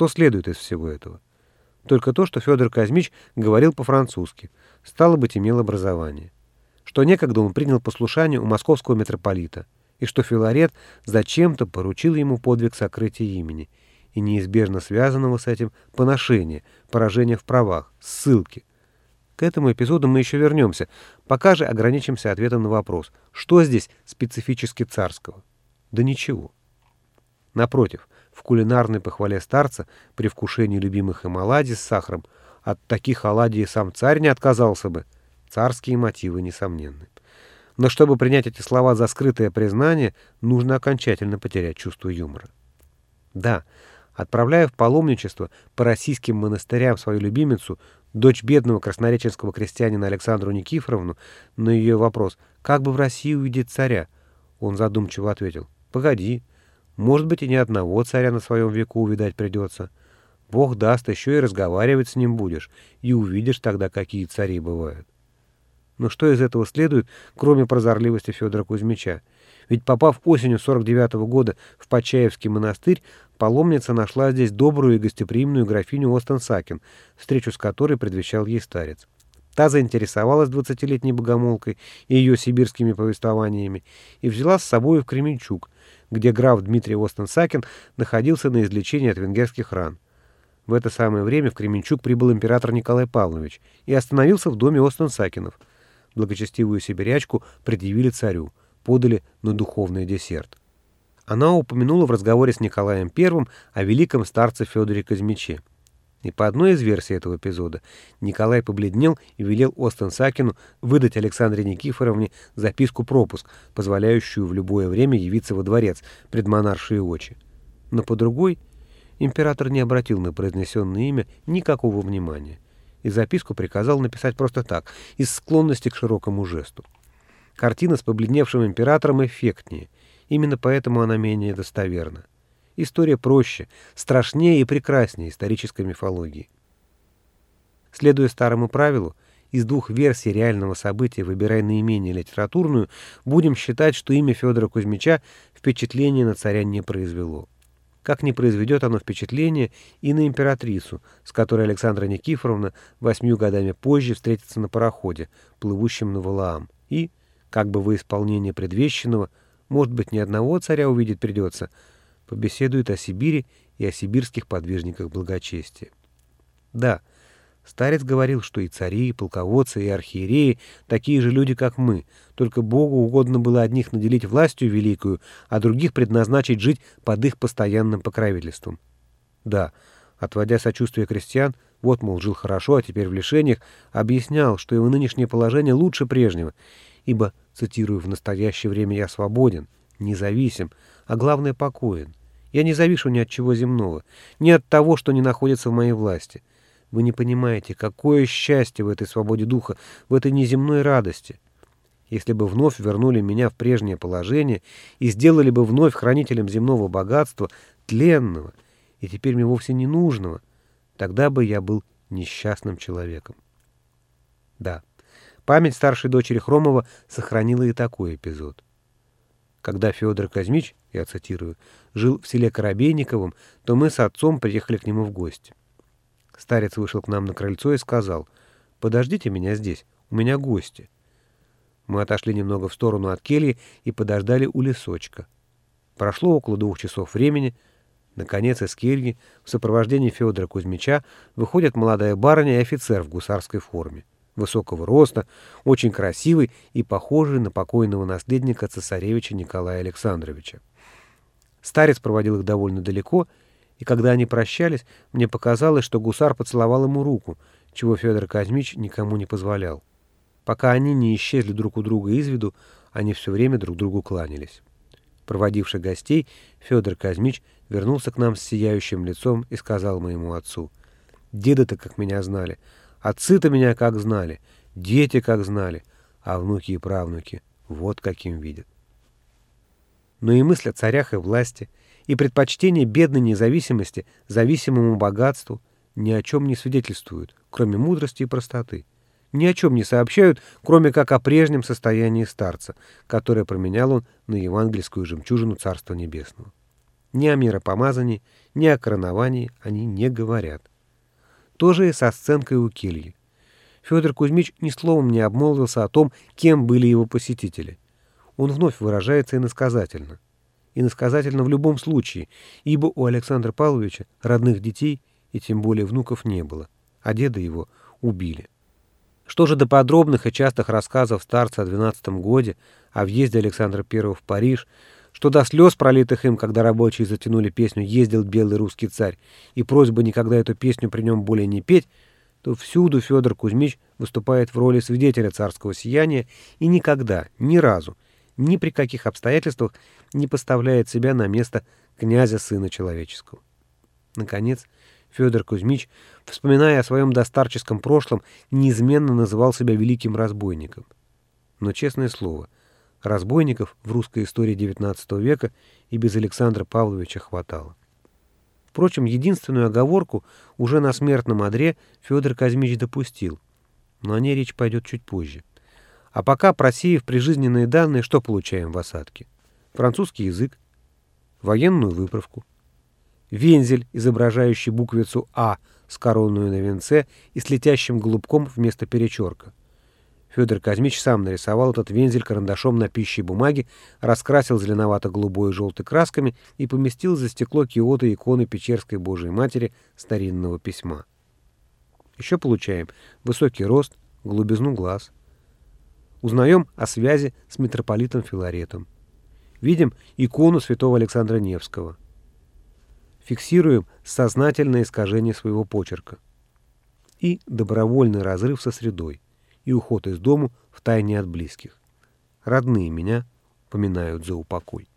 Что следует из всего этого? Только то, что Федор Казмич говорил по-французски, стало быть, имел образование. Что некогда он принял послушание у московского митрополита, и что Филарет зачем-то поручил ему подвиг сокрытия имени и неизбежно связанного с этим поношения, поражения в правах, ссылки. К этому эпизоду мы еще вернемся, пока же ограничимся ответом на вопрос, что здесь специфически царского? Да ничего. Напротив, в кулинарной похвале старца при вкушении любимых им оладий с сахаром от таких оладий сам царь не отказался бы. Царские мотивы несомненны. Но чтобы принять эти слова за скрытое признание, нужно окончательно потерять чувство юмора. Да, отправляя в паломничество по российским монастырям свою любимицу, дочь бедного краснореченского крестьянина Александру Никифоровну, на ее вопрос «Как бы в России увидеть царя?» Он задумчиво ответил «Погоди, может быть, и ни одного царя на своем веку увидать придется. Бог даст, еще и разговаривать с ним будешь, и увидишь тогда, какие цари бывают. Но что из этого следует, кроме прозорливости Федора Кузьмича? Ведь попав осенью 49 -го года в Почаевский монастырь, паломница нашла здесь добрую и гостеприимную графиню Остенсакин, встречу с которой предвещал ей старец. Та заинтересовалась двадцатилетней богомолкой и ее сибирскими повествованиями и взяла с собой в Кременчуг, где граф Дмитрий Остенсакин находился на излечении от венгерских ран. В это самое время в Кременчуг прибыл император Николай Павлович и остановился в доме Остенсакинов. Благочестивую сибирячку предъявили царю, подали на духовный десерт. Она упомянула в разговоре с Николаем I о великом старце Федоре Казмиче. И по одной из версий этого эпизода Николай побледнел и велел Остен Сакину выдать Александре Никифоровне записку-пропуск, позволяющую в любое время явиться во дворец пред монаршие очи. Но по другой император не обратил на произнесенное имя никакого внимания и записку приказал написать просто так, из склонности к широкому жесту. Картина с побледневшим императором эффектнее, именно поэтому она менее достоверна. История проще, страшнее и прекраснее исторической мифологии. Следуя старому правилу, из двух версий реального события выбирая наименее литературную, будем считать, что имя Федора Кузьмича впечатление на царя не произвело. Как не произведет оно впечатление и на императрицу, с которой Александра Никифоровна восьмью годами позже встретится на пароходе, плывущем на Валаам, и, как бы во исполнение предвещенного, может быть, ни одного царя увидеть придется — побеседует о Сибири и о сибирских подвижниках благочестия. Да, старец говорил, что и цари, и полководцы, и архиереи такие же люди, как мы, только Богу угодно было одних наделить властью великую, а других предназначить жить под их постоянным покровительством. Да, отводя сочувствие крестьян, вот, мол, жил хорошо, а теперь в лишениях, объяснял, что его нынешнее положение лучше прежнего, ибо, цитирую, «в настоящее время я свободен, независим, а главное, покоен. Я не завишу ни от чего земного, ни от того, что не находится в моей власти. Вы не понимаете, какое счастье в этой свободе духа, в этой неземной радости. Если бы вновь вернули меня в прежнее положение и сделали бы вновь хранителем земного богатства, тленного, и теперь мне вовсе не нужного, тогда бы я был несчастным человеком. Да, память старшей дочери Хромова сохранила и такой эпизод. Когда Федор Казмич, я цитирую, жил в селе Коробейниковом, то мы с отцом приехали к нему в гости. Старец вышел к нам на крыльцо и сказал, «Подождите меня здесь, у меня гости». Мы отошли немного в сторону от кельи и подождали у лесочка. Прошло около двух часов времени. Наконец из кельи в сопровождении Федора Кузьмича выходит молодая барыня и офицер в гусарской форме высокого роста, очень красивый и похожий на покойного наследника цесаревича Николая Александровича. Старец проводил их довольно далеко, и когда они прощались, мне показалось, что гусар поцеловал ему руку, чего Федор Казмич никому не позволял. Пока они не исчезли друг у друга из виду, они все время друг другу кланялись. Проводивший гостей, Федор Казмич вернулся к нам с сияющим лицом и сказал моему отцу, «Деды-то как меня знали, Отцы-то меня как знали, дети как знали, а внуки и правнуки вот каким видят. Но и мысль о царях и власти, и предпочтение бедной независимости зависимому богатству ни о чем не свидетельствуют, кроме мудрости и простоты. Ни о чем не сообщают, кроме как о прежнем состоянии старца, которое променял он на евангельскую жемчужину Царства Небесного. Ни о миропомазании, ни о короновании они не говорят. То же и со сценкой у кельи. Федор Кузьмич ни словом не обмолвился о том, кем были его посетители. Он вновь выражается иносказательно. Иносказательно в любом случае, ибо у Александра Павловича родных детей и тем более внуков не было, а деда его убили. Что же до подробных и частых рассказов старца о 12 годе, о въезде Александра I в Париж, что до слез, пролитых им, когда рабочие затянули песню «Ездил белый русский царь» и просьба никогда эту песню при нем более не петь, то всюду Федор Кузьмич выступает в роли свидетеля царского сияния и никогда, ни разу, ни при каких обстоятельствах не поставляет себя на место князя сына человеческого. Наконец, Федор Кузьмич, вспоминая о своем достарческом прошлом, неизменно называл себя великим разбойником. Но, честное слово, разбойников в русской истории XIX века и без Александра Павловича хватало. Впрочем, единственную оговорку уже на смертном одре Федор Кузьмич допустил, но о ней речь пойдет чуть позже. А пока, просеяв прижизненные данные, что получаем в осадке? Французский язык, военную выправку, вензель, изображающий буквицу «А» с короной на венце и с летящим голубком вместо перечерка. Федор Казмич сам нарисовал этот вензель карандашом на пищей бумаге, раскрасил зеленовато-голубой и желтой красками и поместил за стекло киота иконы Печерской Божией Матери старинного письма. Еще получаем высокий рост, голубизну глаз. Узнаем о связи с митрополитом Филаретом. Видим икону святого Александра Невского фиксируем сознательное искажение своего почерка и добровольный разрыв со средой и уход из дому в тайне от близких. Родные меня поминают за упокой.